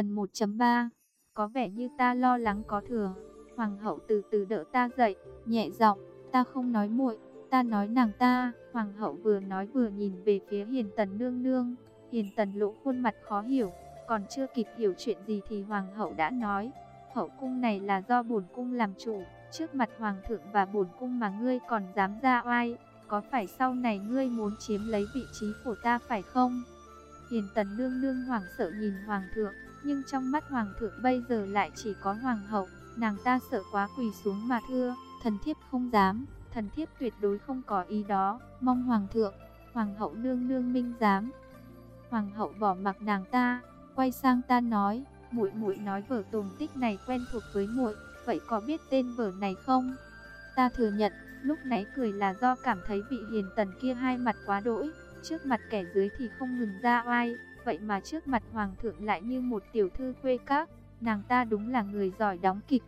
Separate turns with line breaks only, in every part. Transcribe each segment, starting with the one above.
Phần 1.3 Có vẻ như ta lo lắng có thừa. Hoàng hậu từ từ đỡ ta dậy, nhẹ giọng, ta không nói muội, ta nói nàng ta. Hoàng hậu vừa nói vừa nhìn về phía hiền tần nương nương. Hiền tần lộ khuôn mặt khó hiểu, còn chưa kịp hiểu chuyện gì thì hoàng hậu đã nói. Hậu cung này là do bổn cung làm chủ, trước mặt hoàng thượng và bổn cung mà ngươi còn dám ra oai. Có phải sau này ngươi muốn chiếm lấy vị trí của ta phải không? Hiền tần nương nương hoàng sợ nhìn hoàng thượng, nhưng trong mắt hoàng thượng bây giờ lại chỉ có hoàng hậu. Nàng ta sợ quá quỳ xuống mà thưa, thần thiếp không dám, thần thiếp tuyệt đối không có ý đó, mong hoàng thượng, hoàng hậu nương nương minh dám. Hoàng hậu bỏ mặc nàng ta, quay sang ta nói, muội muội nói vở tồn tích này quen thuộc với muội, vậy có biết tên vở này không? Ta thừa nhận, lúc nãy cười là do cảm thấy vị hiền tần kia hai mặt quá đỗi, trước mặt kẻ dưới thì không ngừng ra oai, vậy mà trước mặt hoàng thượng lại như một tiểu thư quê các, nàng ta đúng là người giỏi đóng kịch.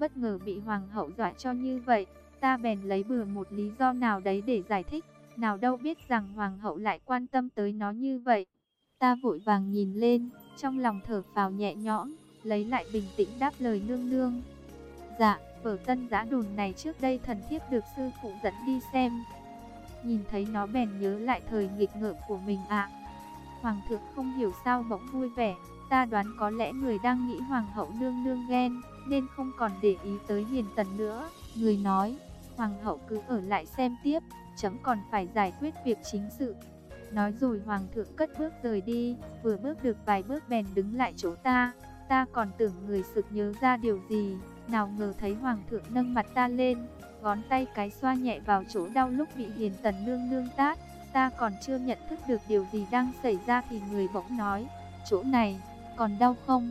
Bất ngờ bị hoàng hậu dọa cho như vậy, ta bèn lấy bừa một lý do nào đấy để giải thích, nào đâu biết rằng hoàng hậu lại quan tâm tới nó như vậy. Ta vội vàng nhìn lên, trong lòng thở phào nhẹ nhõm, lấy lại bình tĩnh đáp lời nương nương. Dạ, vở tân giã đồn này trước đây thần thiếp được sư phụ dẫn đi xem. Nhìn thấy nó bèn nhớ lại thời nghịch ngợm của mình ạ. Hoàng thượng không hiểu sao bỗng vui vẻ, ta đoán có lẽ người đang nghĩ hoàng hậu nương nương ghen, nên không còn để ý tới hiền tần nữa. Người nói, hoàng hậu cứ ở lại xem tiếp, chấm còn phải giải quyết việc chính sự. Nói rồi hoàng thượng cất bước rời đi, vừa bước được vài bước bèn đứng lại chỗ ta. Ta còn tưởng người sực nhớ ra điều gì, nào ngờ thấy hoàng thượng nâng mặt ta lên, ngón tay cái xoa nhẹ vào chỗ đau lúc bị hiền tần nương nương tát. Ta còn chưa nhận thức được điều gì đang xảy ra thì người bỗng nói, chỗ này, còn đau không?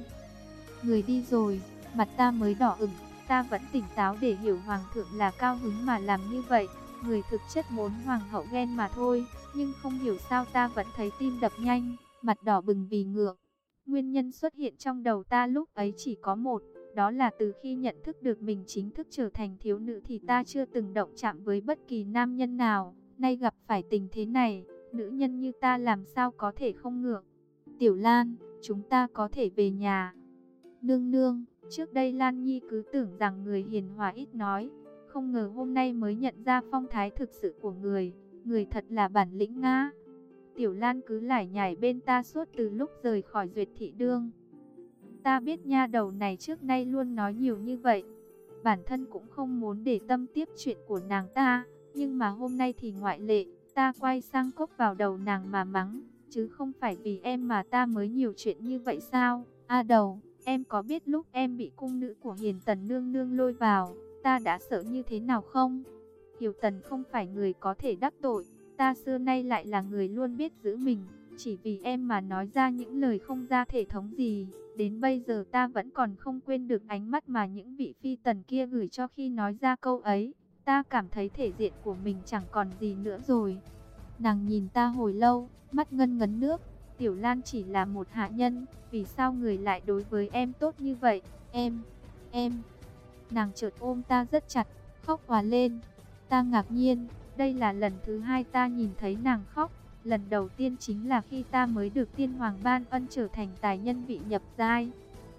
Người đi rồi, mặt ta mới đỏ ửng, ta vẫn tỉnh táo để hiểu hoàng thượng là cao hứng mà làm như vậy. Người thực chất muốn hoàng hậu ghen mà thôi, nhưng không hiểu sao ta vẫn thấy tim đập nhanh, mặt đỏ bừng vì ngượng. Nguyên nhân xuất hiện trong đầu ta lúc ấy chỉ có một, đó là từ khi nhận thức được mình chính thức trở thành thiếu nữ thì ta chưa từng động chạm với bất kỳ nam nhân nào. Nay gặp phải tình thế này, nữ nhân như ta làm sao có thể không ngượng. Tiểu Lan, chúng ta có thể về nhà. Nương nương, trước đây Lan Nhi cứ tưởng rằng người hiền hòa ít nói. Không ngờ hôm nay mới nhận ra phong thái thực sự của người. Người thật là bản lĩnh ngã. Tiểu Lan cứ lải nhải bên ta suốt từ lúc rời khỏi duyệt thị đương. Ta biết nha đầu này trước nay luôn nói nhiều như vậy. Bản thân cũng không muốn để tâm tiếp chuyện của nàng ta. Nhưng mà hôm nay thì ngoại lệ. Ta quay sang cốc vào đầu nàng mà mắng. Chứ không phải vì em mà ta mới nhiều chuyện như vậy sao? A đầu, em có biết lúc em bị cung nữ của hiền tần nương nương lôi vào. Ta đã sợ như thế nào không? Hiểu tần không phải người có thể đắc tội. Ta xưa nay lại là người luôn biết giữ mình. Chỉ vì em mà nói ra những lời không ra thể thống gì. Đến bây giờ ta vẫn còn không quên được ánh mắt mà những vị phi tần kia gửi cho khi nói ra câu ấy. Ta cảm thấy thể diện của mình chẳng còn gì nữa rồi. Nàng nhìn ta hồi lâu, mắt ngân ngấn nước. Tiểu Lan chỉ là một hạ nhân, vì sao người lại đối với em tốt như vậy? Em, em. Nàng chợt ôm ta rất chặt, khóc hòa lên. Ta ngạc nhiên, đây là lần thứ hai ta nhìn thấy nàng khóc. Lần đầu tiên chính là khi ta mới được tiên hoàng ban ân trở thành tài nhân vị nhập giai.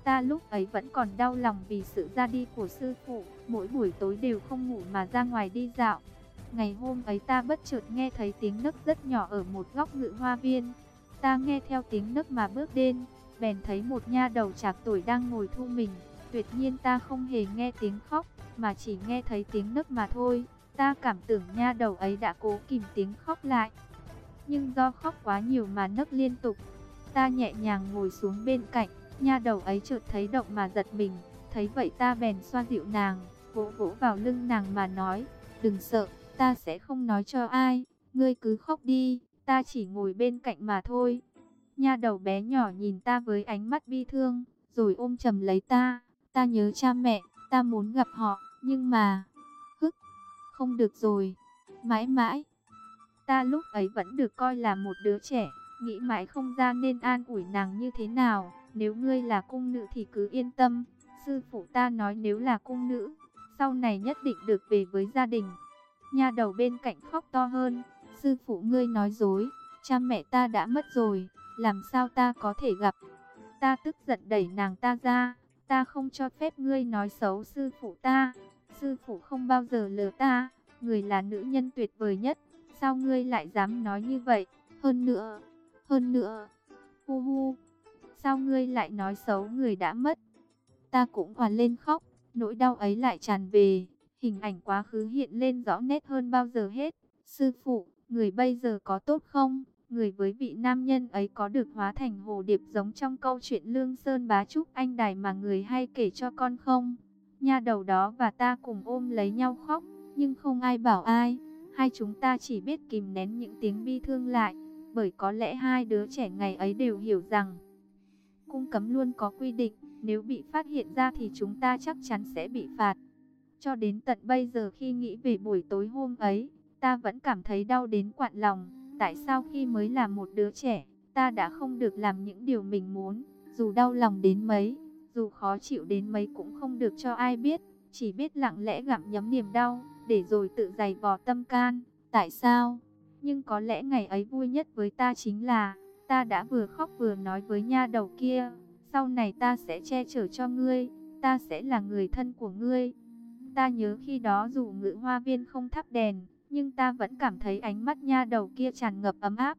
Ta lúc ấy vẫn còn đau lòng vì sự ra đi của sư phụ, mỗi buổi tối đều không ngủ mà ra ngoài đi dạo. Ngày hôm ấy ta bất chợt nghe thấy tiếng nấc rất nhỏ ở một góc ngự hoa viên. Ta nghe theo tiếng nấc mà bước đến, bèn thấy một nha đầu trạc tuổi đang ngồi thu mình. Tuyệt nhiên ta không hề nghe tiếng khóc, mà chỉ nghe thấy tiếng nấc mà thôi. Ta cảm tưởng nha đầu ấy đã cố kìm tiếng khóc lại. Nhưng do khóc quá nhiều mà nấc liên tục, ta nhẹ nhàng ngồi xuống bên cạnh, nha đầu ấy chợt thấy động mà giật mình. Thấy vậy ta bèn xoa dịu nàng, vỗ vỗ vào lưng nàng mà nói, đừng sợ, ta sẽ không nói cho ai, ngươi cứ khóc đi, ta chỉ ngồi bên cạnh mà thôi. Nha đầu bé nhỏ nhìn ta với ánh mắt bi thương, rồi ôm chầm lấy ta, ta nhớ cha mẹ, ta muốn gặp họ, nhưng mà, hức, không được rồi, mãi mãi. Ta lúc ấy vẫn được coi là một đứa trẻ, nghĩ mãi không ra nên an ủi nàng như thế nào, nếu ngươi là cung nữ thì cứ yên tâm, sư phụ ta nói nếu là cung nữ, sau này nhất định được về với gia đình. Nha đầu bên cạnh khóc to hơn, sư phụ ngươi nói dối, cha mẹ ta đã mất rồi, làm sao ta có thể gặp. Ta tức giận đẩy nàng ta ra, ta không cho phép ngươi nói xấu sư phụ ta. Sư phụ không bao giờ lừa ta, người là nữ nhân tuyệt vời nhất, sao ngươi lại dám nói như vậy? Hơn nữa, hơn nữa, hu hu, sao ngươi lại nói xấu người đã mất? Ta cũng hoàn lên khóc, nỗi đau ấy lại tràn về, hình ảnh quá khứ hiện lên rõ nét hơn bao giờ hết. Sư phụ, người bây giờ có tốt không? Người với vị nam nhân ấy có được hóa thành hồ điệp giống trong câu chuyện Lương Sơn Bá Trúc Anh Đài mà người hay kể cho con không? Nha đầu đó và ta cùng ôm lấy nhau khóc, nhưng không ai bảo ai. Hai chúng ta chỉ biết kìm nén những tiếng bi thương lại, bởi có lẽ hai đứa trẻ ngày ấy đều hiểu rằng cung cấm luôn có quy định, nếu bị phát hiện ra thì chúng ta chắc chắn sẽ bị phạt. Cho đến tận bây giờ khi nghĩ về buổi tối hôm ấy, ta vẫn cảm thấy đau đến quặn lòng. Tại sao khi mới là một đứa trẻ, ta đã không được làm những điều mình muốn, dù đau lòng đến mấy, dù khó chịu đến mấy cũng không được cho ai biết, chỉ biết lặng lẽ gặm nhấm niềm đau, để rồi tự giày vò tâm can. Tại sao? Nhưng có lẽ ngày ấy vui nhất với ta chính là, ta đã vừa khóc vừa nói với nha đầu kia, sau này ta sẽ che chở cho ngươi, ta sẽ là người thân của ngươi. Ta nhớ khi đó dù ngự hoa viên không thắp đèn, nhưng ta vẫn cảm thấy ánh mắt nha đầu kia tràn ngập ấm áp.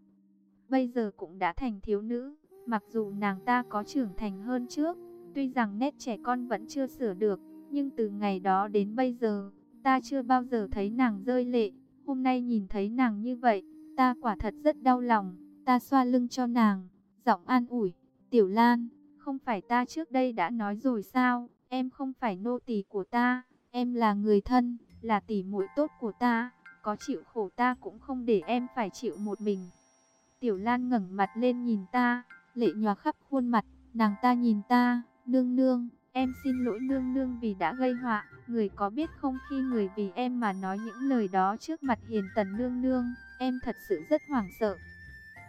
Bây giờ cũng đã thành thiếu nữ, mặc dù nàng ta có trưởng thành hơn trước, tuy rằng nét trẻ con vẫn chưa sửa được, nhưng từ ngày đó đến bây giờ, ta chưa bao giờ thấy nàng rơi lệ. Hôm nay nhìn thấy nàng như vậy, ta quả thật rất đau lòng, ta xoa lưng cho nàng, giọng an ủi, Tiểu Lan, không phải ta trước đây đã nói rồi sao, em không phải nô tỳ của ta, em là người thân, là tỷ muội tốt của ta. Có chịu khổ ta cũng không để em phải chịu một mình. Tiểu Lan ngẩng mặt lên nhìn ta, lệ nhòa khắp khuôn mặt, nàng ta nhìn ta, nương nương, em xin lỗi nương nương vì đã gây họa, người có biết không khi người vì em mà nói những lời đó trước mặt hiền tần nương nương, em thật sự rất hoảng sợ.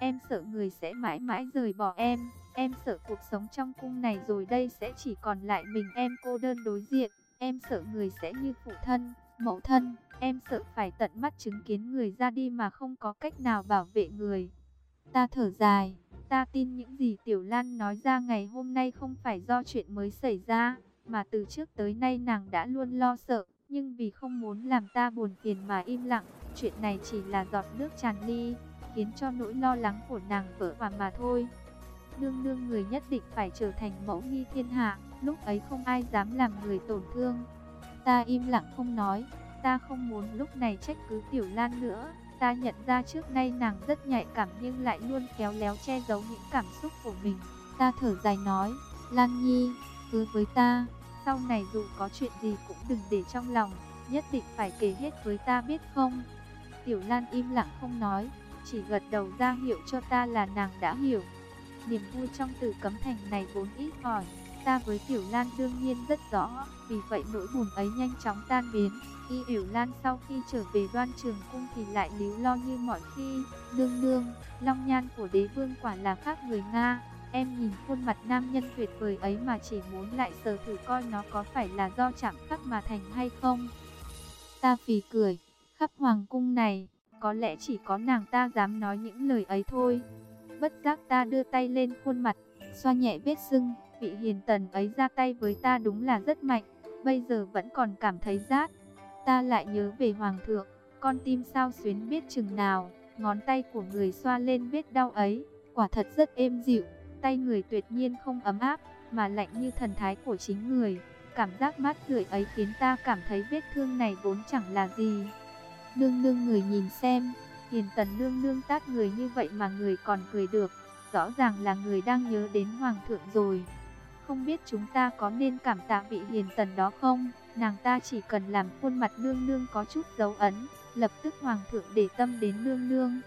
Em sợ người sẽ mãi mãi rời bỏ em, em sợ cuộc sống trong cung này rồi đây sẽ chỉ còn lại mình em cô đơn đối diện, em sợ người sẽ như phụ thân, mẫu thân. Em sợ phải tận mắt chứng kiến người ra đi mà không có cách nào bảo vệ người. Ta thở dài, ta tin những gì Tiểu Lan nói ra ngày hôm nay không phải do chuyện mới xảy ra, mà từ trước tới nay nàng đã luôn lo sợ, nhưng vì không muốn làm ta buồn phiền mà im lặng, chuyện này chỉ là giọt nước tràn ly, khiến cho nỗi lo lắng của nàng vỡ hòa mà thôi. Nương nương người nhất định phải trở thành mẫu nghi thiên hạ, lúc ấy không ai dám làm người tổn thương. Ta im lặng không nói, Ta không muốn lúc này trách cứ Tiểu Lan nữa. Ta nhận ra trước nay nàng rất nhạy cảm nhưng lại luôn kéo léo che giấu những cảm xúc của mình. Ta thở dài nói, Lan Nhi, hứa với ta, sau này dù có chuyện gì cũng đừng để trong lòng, nhất định phải kể hết với ta biết không? Tiểu Lan im lặng không nói, chỉ gật đầu ra hiệu cho ta là nàng đã hiểu. Niềm vui trong từ cấm thành này vốn ít ỏi, ta với Tiểu Lan đương nhiên rất rõ, vì vậy nỗi buồn ấy nhanh chóng tan biến. Y Yểu Lan sau khi trở về đoan trường cung thì lại líu lo như mọi khi. Nương nương, long nhan của đế vương quả là khác người Nga. Em nhìn khuôn mặt nam nhân tuyệt vời ấy mà chỉ muốn lại sờ thử coi nó có phải là do chạm khắc mà thành hay không. Ta phì cười, khắp hoàng cung này, có lẽ chỉ có nàng ta dám nói những lời ấy thôi. Bất giác ta đưa tay lên khuôn mặt, xoa nhẹ vết sưng, vị hiền tần ấy ra tay với ta đúng là rất mạnh, bây giờ vẫn còn cảm thấy rát. Ta lại nhớ về hoàng thượng, con tim sao xuyến biết chừng nào, ngón tay của người xoa lên vết đau ấy, quả thật rất êm dịu, tay người tuyệt nhiên không ấm áp, mà lạnh như thần thái của chính người. Cảm giác mát rượi ấy khiến ta cảm thấy vết thương này vốn chẳng là gì. Nương nương người nhìn xem, hiền tần nương nương tát người như vậy mà người còn cười được, rõ ràng là người đang nhớ đến hoàng thượng rồi. Không biết chúng ta có nên cảm tạ vị hiền tần đó không? Nàng ta chỉ cần làm khuôn mặt nương nương có chút dấu ấn, lập tức hoàng thượng để tâm đến nương nương.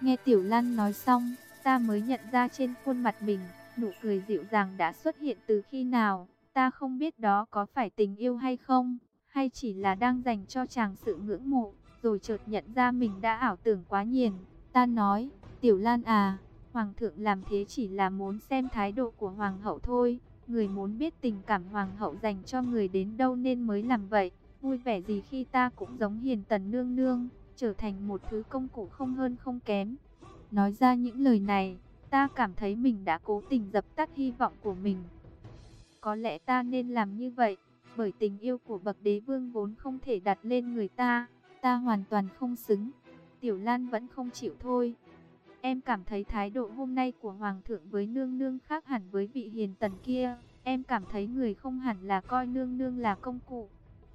Nghe Tiểu Lan nói xong, ta mới nhận ra trên khuôn mặt mình, nụ cười dịu dàng đã xuất hiện từ khi nào. Ta không biết đó có phải tình yêu hay không, hay chỉ là đang dành cho chàng sự ngưỡng mộ, rồi chợt nhận ra mình đã ảo tưởng quá nhiều. Ta nói, Tiểu Lan à, Hoàng thượng làm thế chỉ là muốn xem thái độ của Hoàng hậu thôi. Người muốn biết tình cảm hoàng hậu dành cho người đến đâu nên mới làm vậy. Vui vẻ gì khi ta cũng giống hiền tần nương nương, trở thành một thứ công cụ không hơn không kém. Nói ra những lời này, Ta cảm thấy mình đã cố tình dập tắt hy vọng của mình. Có lẽ ta nên làm như vậy, bởi tình yêu của bậc đế vương vốn không thể đặt lên người ta, ta hoàn toàn không xứng. Tiểu Lan vẫn không chịu thôi. Em cảm thấy thái độ hôm nay của Hoàng thượng với nương nương khác hẳn với vị hiền tần kia. Em cảm thấy người không hẳn là coi nương nương là công cụ.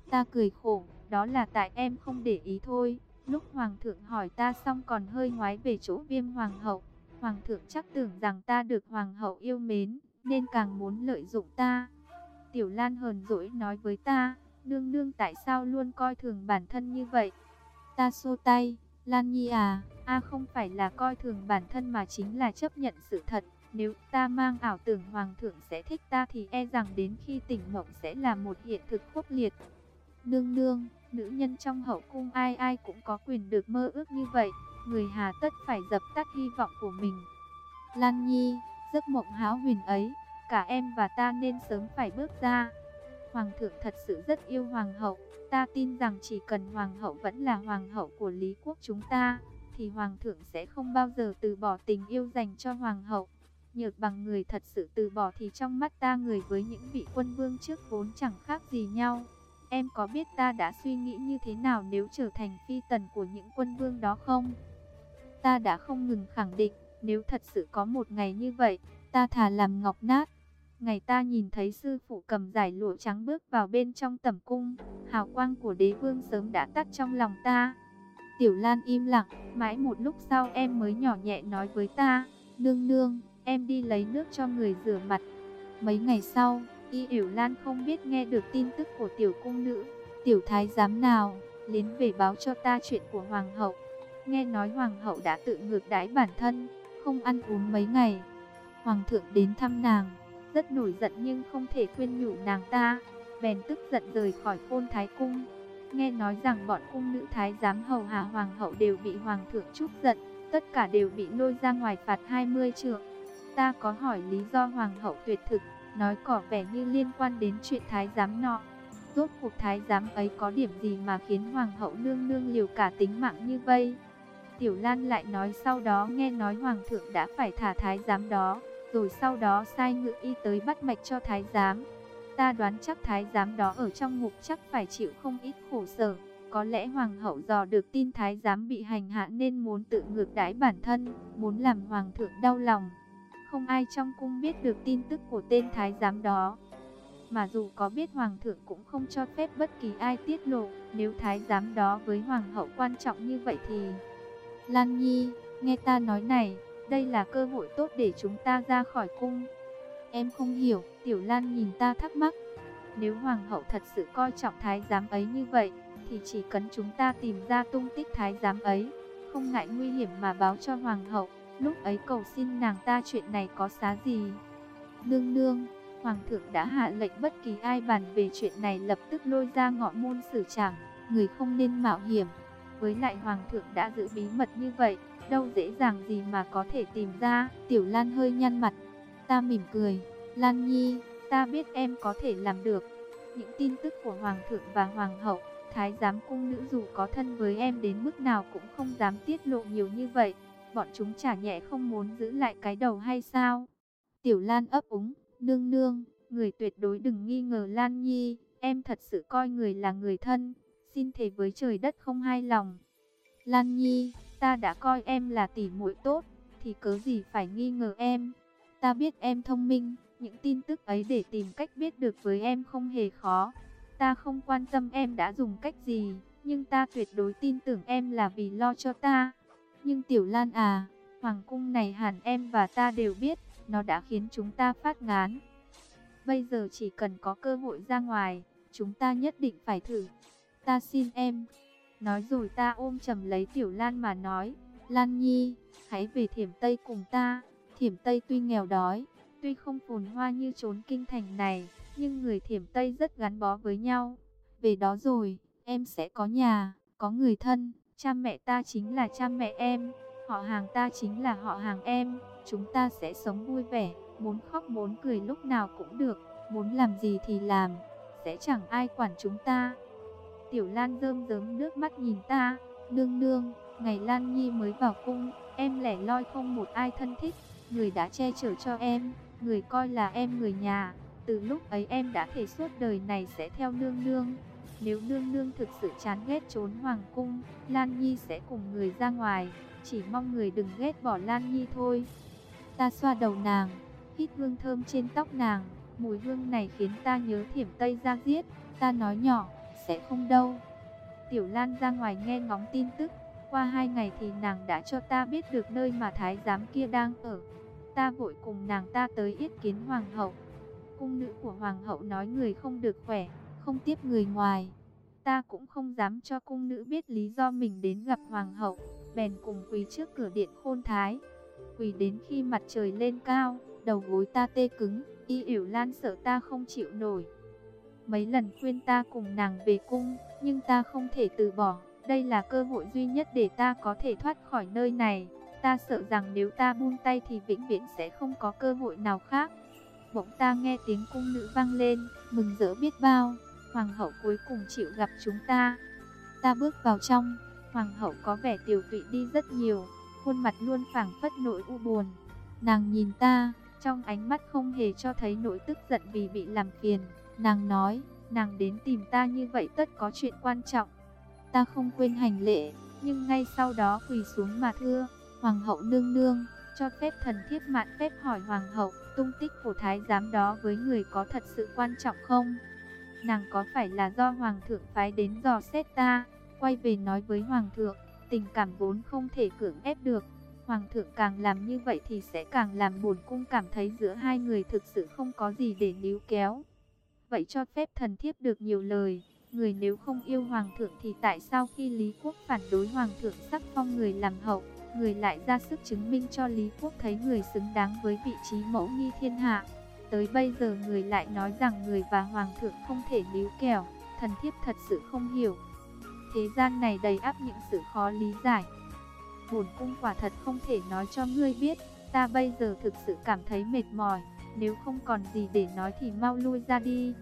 Ta cười khổ, đó là tại em không để ý thôi. Lúc Hoàng thượng hỏi ta xong còn hơi ngoái về chỗ viêm Hoàng hậu. Hoàng thượng chắc tưởng rằng ta được Hoàng hậu yêu mến, nên càng muốn lợi dụng ta. Tiểu Lan hờn dỗi nói với ta, nương nương tại sao luôn coi thường bản thân như vậy? Ta xô tay, Lan Nhi à, a không phải là coi thường bản thân mà chính là chấp nhận sự thật. Nếu ta mang ảo tưởng hoàng thượng sẽ thích ta thì e rằng đến khi tỉnh mộng sẽ là một hiện thực khốc liệt. Nương nương, nữ nhân trong hậu cung ai ai cũng có quyền được mơ ước như vậy, người hà tất phải dập tắt hy vọng của mình. Lan Nhi, giấc mộng háo huyền ấy, cả em và ta nên sớm phải bước ra. Hoàng thượng thật sự rất yêu hoàng hậu, ta tin rằng chỉ cần hoàng hậu vẫn là hoàng hậu của Lý quốc chúng ta, thì hoàng thượng sẽ không bao giờ từ bỏ tình yêu dành cho hoàng hậu. Nhược bằng người thật sự từ bỏ thì trong mắt ta người với những vị quân vương trước vốn chẳng khác gì nhau. Em có biết ta đã suy nghĩ như thế nào nếu trở thành phi tần của những quân vương đó không? Ta đã không ngừng khẳng định, nếu thật sự có một ngày như vậy, ta thà làm ngọc nát. Ngày ta nhìn thấy sư phụ cầm giải lụa trắng bước vào bên trong tẩm cung, hào quang của đế vương sớm đã tắt trong lòng ta. Tiểu Lan im lặng, mãi một lúc sau em mới nhỏ nhẹ nói với ta, nương nương, em đi lấy nước cho người rửa mặt. Mấy ngày sau, Y Yểu Lan không biết nghe được tin tức của tiểu cung nữ, tiểu thái giám nào, đến về báo cho ta chuyện của hoàng hậu. Nghe nói hoàng hậu đã tự ngược đãi bản thân, không ăn uống mấy ngày. Hoàng thượng đến thăm nàng, rất nổi giận nhưng không thể khuyên nhủ nàng ta, bèn tức giận rời khỏi côn thái cung. Nghe nói rằng bọn cung nữ thái giám hầu hạ hoàng hậu đều bị hoàng thượng trút giận, tất cả đều bị lôi ra ngoài phạt 20 trượng. Ta có hỏi lý do hoàng hậu tuyệt thực, nói có vẻ như liên quan đến chuyện thái giám nọ. Rốt cuộc thái giám ấy có điểm gì mà khiến hoàng hậu nương nương liều cả tính mạng như vây? Tiểu Lan lại nói sau đó nghe nói hoàng thượng đã phải thả thái giám đó, rồi sau đó sai ngự y tới bắt mạch cho thái giám. Ta đoán chắc thái giám đó ở trong ngục chắc phải chịu không ít khổ sở. Có lẽ hoàng hậu dò được tin thái giám bị hành hạ nên muốn tự ngược đãi bản thân, muốn làm hoàng thượng đau lòng. Không ai trong cung biết được tin tức của tên thái giám đó. Mà dù có biết hoàng thượng cũng không cho phép bất kỳ ai tiết lộ, nếu thái giám đó với hoàng hậu quan trọng như vậy thì... Lan Nhi, nghe ta nói này, đây là cơ hội tốt để chúng ta ra khỏi cung. Em không hiểu, Tiểu Lan nhìn ta thắc mắc. Nếu Hoàng hậu thật sự coi trọng thái giám ấy như vậy, thì chỉ cần chúng ta tìm ra tung tích thái giám ấy, không ngại nguy hiểm mà báo cho Hoàng hậu, lúc ấy cầu xin nàng ta chuyện này có xá gì. Nương nương, Hoàng thượng đã hạ lệnh bất kỳ ai bàn về chuyện này lập tức lôi ra ngọ môn xử trảm, người không nên mạo hiểm. Với lại Hoàng thượng đã giữ bí mật như vậy, đâu dễ dàng gì mà có thể tìm ra. Tiểu Lan hơi nhăn mặt, ta mỉm cười, Lan Nhi, ta biết em có thể làm được. Những tin tức của Hoàng thượng và Hoàng hậu, Thái giám cung nữ dù có thân với em đến mức nào cũng không dám tiết lộ nhiều như vậy. Bọn chúng chả nhẹ không muốn giữ lại cái đầu hay sao? Tiểu Lan ấp úng, nương nương, người tuyệt đối đừng nghi ngờ Lan Nhi, em thật sự coi người là người thân, xin thề với trời đất không hai lòng. Lan Nhi, ta đã coi em là tỷ muội tốt, thì cớ gì phải nghi ngờ em. Ta biết em thông minh, những tin tức ấy để tìm cách biết được với em không hề khó. Ta không quan tâm em đã dùng cách gì, nhưng ta tuyệt đối tin tưởng em là vì lo cho ta. Nhưng Tiểu Lan à, Hoàng cung này hẳn em và ta đều biết, nó đã khiến chúng ta phát ngán. Bây giờ chỉ cần có cơ hội ra ngoài, chúng ta nhất định phải thử. Ta xin em. Nói rồi ta ôm chầm lấy Tiểu Lan mà nói, Lan Nhi, hãy về Thiểm Tây cùng ta. Thiểm Tây tuy nghèo đói, tuy không phồn hoa như trốn kinh thành này, nhưng người Thiểm Tây rất gắn bó với nhau. Về đó rồi, em sẽ có nhà, có người thân, cha mẹ ta chính là cha mẹ em, họ hàng ta chính là họ hàng em, chúng ta sẽ sống vui vẻ, muốn khóc muốn cười lúc nào cũng được, muốn làm gì thì làm, sẽ chẳng ai quản chúng ta. Tiểu Lan rơm rớm nước mắt nhìn ta, nương nương, ngày Lan Nhi mới vào cung, em lẻ loi không một ai thân thích, người đã che chở cho em, người coi là em người nhà. Từ lúc ấy em đã thể suốt đời này sẽ theo nương nương. Nếu nương nương thực sự chán ghét trốn hoàng cung, Lan Nhi sẽ cùng người ra ngoài. Chỉ mong người đừng ghét bỏ Lan Nhi thôi. Ta xoa đầu nàng, hít hương thơm trên tóc nàng. Mùi hương này khiến ta nhớ thiểm Tây ra giết. Ta nói nhỏ, sẽ không đâu. Tiểu Lan ra ngoài nghe ngóng tin tức. Qua hai ngày thì nàng đã cho ta biết được nơi mà thái giám kia đang ở. Ta vội cùng nàng ta tới yết kiến hoàng hậu. Cung nữ của hoàng hậu nói người không được khỏe, không tiếp người ngoài. Ta cũng không dám cho cung nữ biết lý do mình đến gặp hoàng hậu, bèn cùng quỳ trước cửa điện khôn thái. Quỳ đến khi mặt trời lên cao, đầu gối ta tê cứng, y yểu lan sợ ta không chịu nổi. Mấy lần khuyên ta cùng nàng về cung, nhưng ta không thể từ bỏ. Đây là cơ hội duy nhất để ta có thể thoát khỏi nơi này. Ta sợ rằng nếu ta buông tay thì vĩnh viễn sẽ không có cơ hội nào khác. Bỗng ta nghe tiếng cung nữ vang lên, mừng rỡ biết bao. Hoàng hậu cuối cùng chịu gặp chúng ta. Ta bước vào trong, hoàng hậu có vẻ tiểu tụy đi rất nhiều, khuôn mặt luôn phảng phất nỗi u buồn. Nàng nhìn ta, trong ánh mắt không hề cho thấy nỗi tức giận vì bị làm phiền. Nàng nói, nàng đến tìm ta như vậy tất có chuyện quan trọng. Ta không quên hành lễ, nhưng ngay sau đó quỳ xuống mà thưa, Hoàng hậu nương nương, cho phép thần thiếp mạn phép hỏi Hoàng hậu, tung tích của thái giám đó với người có thật sự quan trọng không? Nàng có phải là do Hoàng thượng phái đến dò xét ta, quay về nói với Hoàng thượng, tình cảm vốn không thể cưỡng ép được. Hoàng thượng càng làm như vậy thì sẽ càng làm buồn cung cảm thấy giữa hai người thực sự không có gì để níu kéo. Vậy cho phép thần thiếp được nhiều lời. Người nếu không yêu hoàng thượng thì tại sao khi Lý Quốc phản đối hoàng thượng sắc phong người làm hậu, người lại ra sức chứng minh cho Lý Quốc thấy người xứng đáng với vị trí mẫu nghi thiên hạ. Tới bây giờ người lại nói rằng người và hoàng thượng không thể níu kẻo, thần thiếp thật sự không hiểu. Thế gian này đầy áp những sự khó lý giải. Bổn cung quả thật không thể nói cho ngươi biết, ta bây giờ thực sự cảm thấy mệt mỏi, nếu không còn gì để nói thì mau lui ra đi.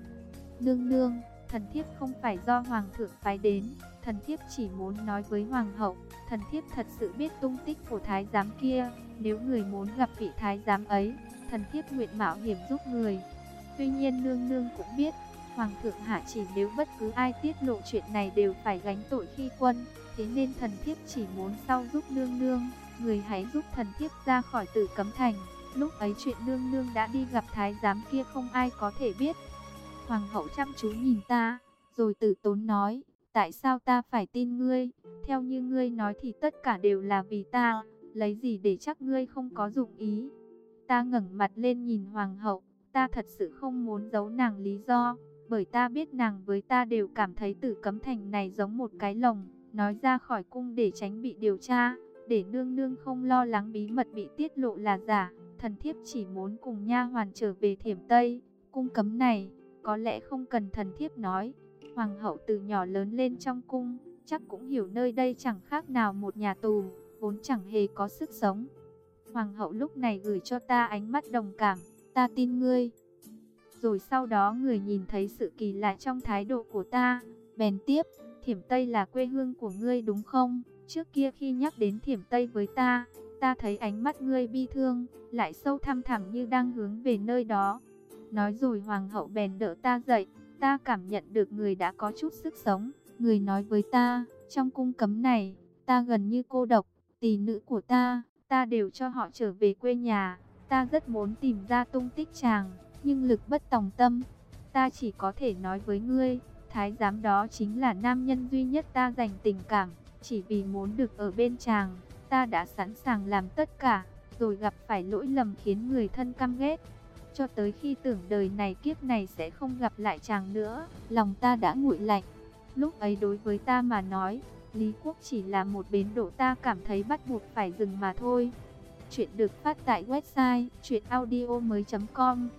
Nương nương thần thiếp không phải do hoàng thượng phái đến, thần thiếp chỉ muốn nói với hoàng hậu, thần thiếp thật sự biết tung tích của thái giám kia, nếu người muốn gặp vị thái giám ấy, thần thiếp nguyện mạo hiểm giúp người. Tuy nhiên nương nương cũng biết, hoàng thượng hạ chỉ nếu bất cứ ai tiết lộ chuyện này đều phải gánh tội khi quân, thế nên thần thiếp chỉ muốn sau giúp nương nương, người hãy giúp thần thiếp ra khỏi tử cấm thành. Lúc ấy chuyện nương nương đã đi gặp thái giám kia không ai có thể biết, Hoàng hậu chăm chú nhìn ta, rồi tử tốn nói, tại sao ta phải tin ngươi? Theo như ngươi nói thì tất cả đều là vì ta, lấy gì để chắc ngươi không có dụng ý? Ta ngẩng mặt lên nhìn hoàng hậu, ta thật sự không muốn giấu nàng lý do, bởi ta biết nàng với ta đều cảm thấy tử cấm thành này giống một cái lồng, nói ra khỏi cung để tránh bị điều tra, để nương nương không lo lắng bí mật bị tiết lộ là giả, thần thiếp chỉ muốn cùng nha hoàn trở về thiểm Tây, cung cấm này có lẽ không cần thần thiếp nói, hoàng hậu từ nhỏ lớn lên trong cung, chắc cũng hiểu nơi đây chẳng khác nào một nhà tù, vốn chẳng hề có sức sống. Hoàng hậu lúc này gửi cho ta ánh mắt đồng cảm, ta tin ngươi. Rồi sau đó người nhìn thấy sự kỳ lạ trong thái độ của ta, bèn tiếp, thiểm Tây là quê hương của ngươi đúng không? Trước kia khi nhắc đến thiểm Tây với ta, ta thấy ánh mắt ngươi bi thương, lại sâu thăm thẳm như đang hướng về nơi đó. Nói rồi hoàng hậu bèn đỡ ta dậy, ta cảm nhận được người đã có chút sức sống. Người nói với ta, trong cung cấm này, ta gần như cô độc, tỷ nữ của ta, ta đều cho họ trở về quê nhà. Ta rất muốn tìm ra tung tích chàng, nhưng lực bất tòng tâm. Ta chỉ có thể nói với ngươi, thái giám đó chính là nam nhân duy nhất ta dành tình cảm. Chỉ vì muốn được ở bên chàng, ta đã sẵn sàng làm tất cả, rồi gặp phải lỗi lầm khiến người thân căm ghét cho tới khi tưởng đời này kiếp này sẽ không gặp lại chàng nữa, lòng ta đã nguội lạnh. Lúc ấy đối với ta mà nói, Lý Quốc chỉ là một bến đỗ ta cảm thấy bắt buộc phải dừng mà thôi. Chuyện được phát tại website chuyenaudio.com